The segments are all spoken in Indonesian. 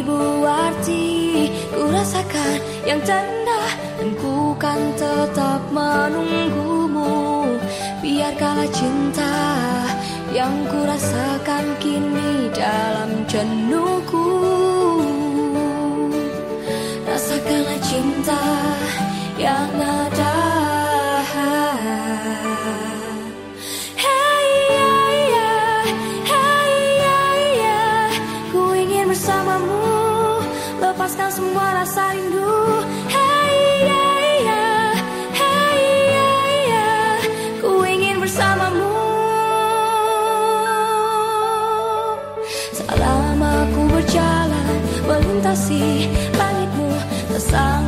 ribu arti ku rasakan yang tanda dan ku kan tetap menunggumu. Biarkanlah cinta yang ku rasakan kini dalam jenuhku. Rasakanlah cinta yang melepaskan semua rasa rindu. Hey ya ya, hey ya ya Ku ingin bersamamu. Selama aku berjalan melintasi langitmu Bersama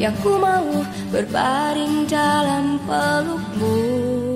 Yang ku mau berbaring dalam pelukmu.